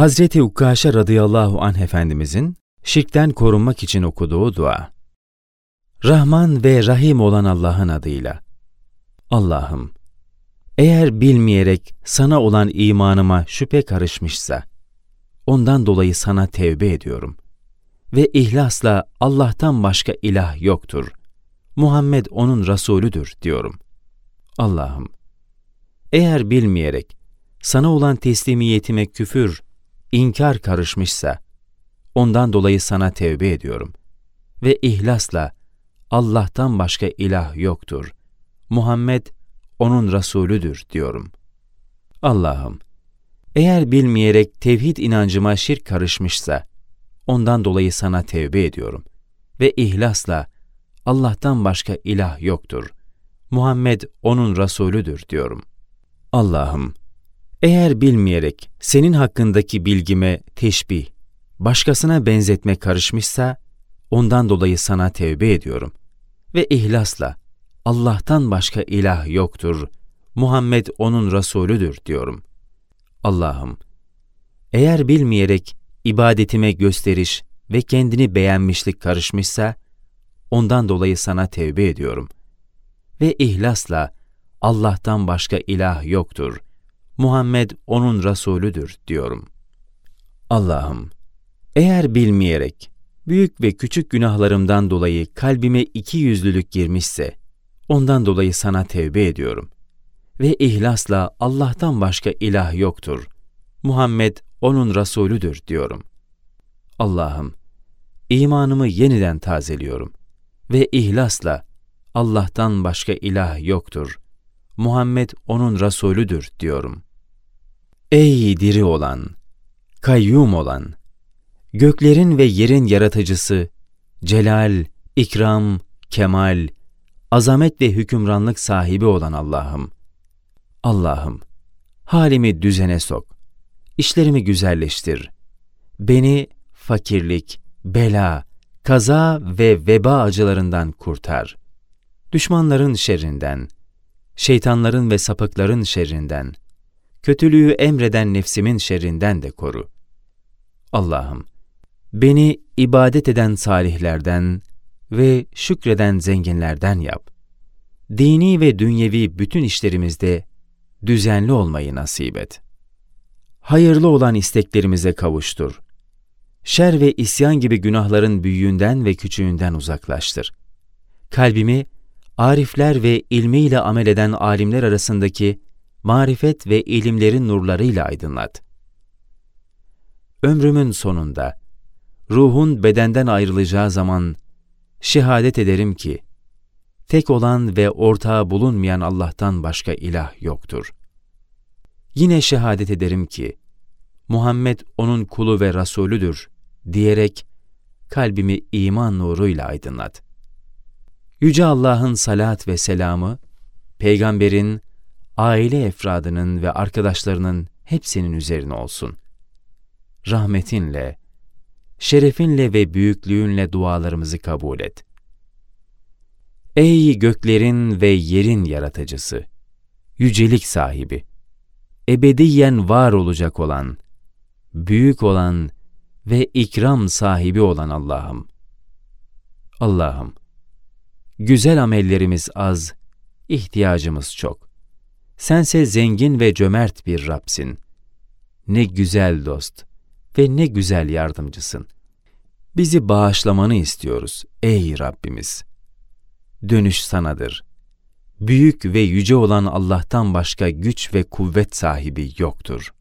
Hazreti Ukkaşe radıyallahu anh efendimizin şirkten korunmak için okuduğu dua. Rahman ve Rahim olan Allah'ın adıyla. Allah'ım, eğer bilmeyerek sana olan imanıma şüphe karışmışsa, ondan dolayı sana tevbe ediyorum. Ve ihlasla Allah'tan başka ilah yoktur. Muhammed onun Resulüdür diyorum. Allah'ım, eğer bilmeyerek sana olan teslimiyetime küfür, inkar karışmışsa, ondan dolayı sana tevbe ediyorum. Ve ihlasla Allah'tan başka ilah yoktur. Muhammed onun Resulüdür diyorum. Allah'ım, eğer bilmeyerek tevhid inancıma şirk karışmışsa, ondan dolayı sana tevbe ediyorum. Ve ihlasla Allah'tan başka ilah yoktur. Muhammed onun Resulüdür diyorum. Allah'ım, eğer bilmeyerek senin hakkındaki bilgime teşbih, başkasına benzetme karışmışsa, ondan dolayı sana tevbe ediyorum. Ve ihlasla, Allah'tan başka ilah yoktur, Muhammed onun Resulüdür diyorum. Allah'ım, eğer bilmeyerek ibadetime gösteriş ve kendini beğenmişlik karışmışsa, ondan dolayı sana tevbe ediyorum. Ve ihlasla, Allah'tan başka ilah yoktur, Muhammed onun Resulüdür diyorum. Allah'ım, eğer bilmeyerek, büyük ve küçük günahlarımdan dolayı kalbime iki yüzlülük girmişse, ondan dolayı sana tevbe ediyorum. Ve ihlasla Allah'tan başka ilah yoktur. Muhammed onun Resulüdür diyorum. Allah'ım, imanımı yeniden tazeliyorum. Ve ihlasla Allah'tan başka ilah yoktur. Muhammed onun Resulüdür diyorum. Ey diri olan, kayyum olan, göklerin ve yerin yaratıcısı, celal, ikram, kemal, azamet ve hükümranlık sahibi olan Allah'ım. Allah'ım, halimi düzene sok, işlerimi güzelleştir. Beni fakirlik, bela, kaza ve veba acılarından kurtar. Düşmanların şerrinden, şeytanların ve sapıkların şerrinden, kötülüğü emreden nefsimin şerrinden de koru. Allah'ım, beni ibadet eden salihlerden ve şükreden zenginlerden yap. Dini ve dünyevi bütün işlerimizde düzenli olmayı nasip et. Hayırlı olan isteklerimize kavuştur. Şer ve isyan gibi günahların büyüğünden ve küçüğünden uzaklaştır. Kalbimi, arifler ve ilmiyle amel eden alimler arasındaki marifet ve ilimlerin nurlarıyla aydınlat. Ömrümün sonunda, ruhun bedenden ayrılacağı zaman, şehadet ederim ki, tek olan ve ortağı bulunmayan Allah'tan başka ilah yoktur. Yine şehadet ederim ki, Muhammed onun kulu ve Rasulüdür diyerek kalbimi iman nuruyla aydınlat. Yüce Allah'ın salat ve selamı, peygamberin, aile efradının ve arkadaşlarının hepsinin üzerine olsun. Rahmetinle, şerefinle ve büyüklüğünle dualarımızı kabul et. Ey göklerin ve yerin yaratıcısı, yücelik sahibi, ebediyen var olacak olan, büyük olan ve ikram sahibi olan Allah'ım. Allah'ım, güzel amellerimiz az, ihtiyacımız çok. Sense zengin ve cömert bir Rabsin. Ne güzel dost ve ne güzel yardımcısın. Bizi bağışlamanı istiyoruz ey Rabbimiz. Dönüş sanadır. Büyük ve yüce olan Allah'tan başka güç ve kuvvet sahibi yoktur.''